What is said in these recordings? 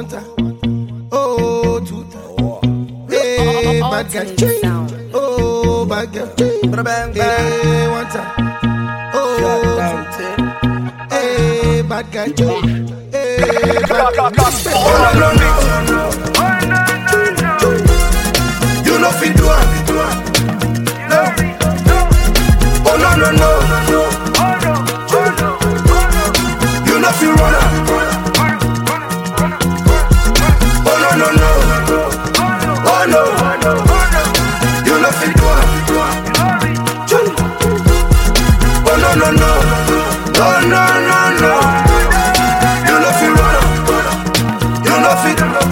one time. Oh, two times. Hey, bad girl. Oh, bad girl. Hey, one time. Oh, two Hey, bad guy. Hey, bad guy. Oh no no no. You Oh no no no. Oh no no no. You know. You know.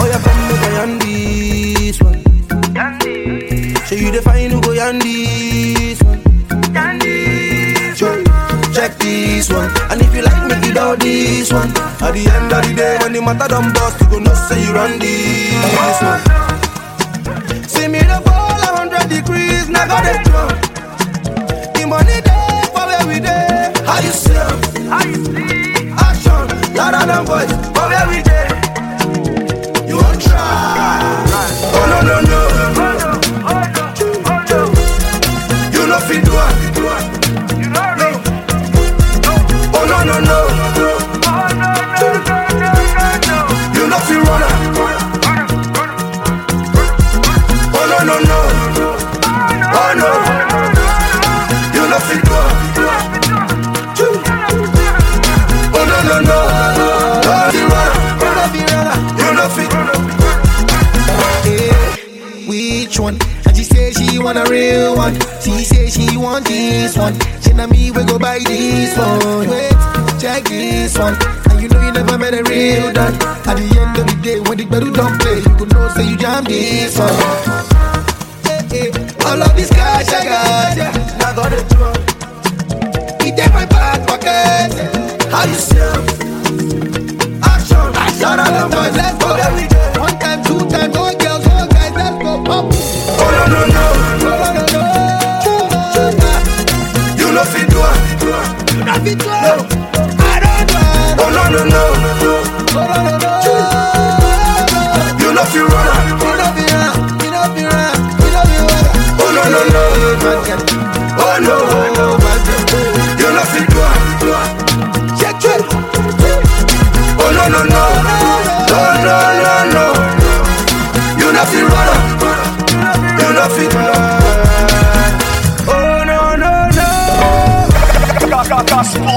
Oh, come me go this one. So you define who go yan this one. Check this one. And if you like me, give out this one. At the end of the day, when the matter done bust, you go know say you run this one. See me the fall hundred degrees, now got it drunk. The money there for where we there. How you see? Action, louder than voice, One? And she say she want a real one. She say she want this one. She na me we go buy this one. Wait, check this one. And you know you never met a real done. At the end of the day, when the battle don't play, you go know say you jam this one. All of this cash I got, yeah. Now got it drunk. It take my back pocket. How you sell? Action, action, and let's go. Let's go. it to. I don't want. Oh no no no. Oh no no no. You know you run Oh no no no. Oh no oh no. You know you do her. Check. Oh no no no. No no no no. You know you run. posso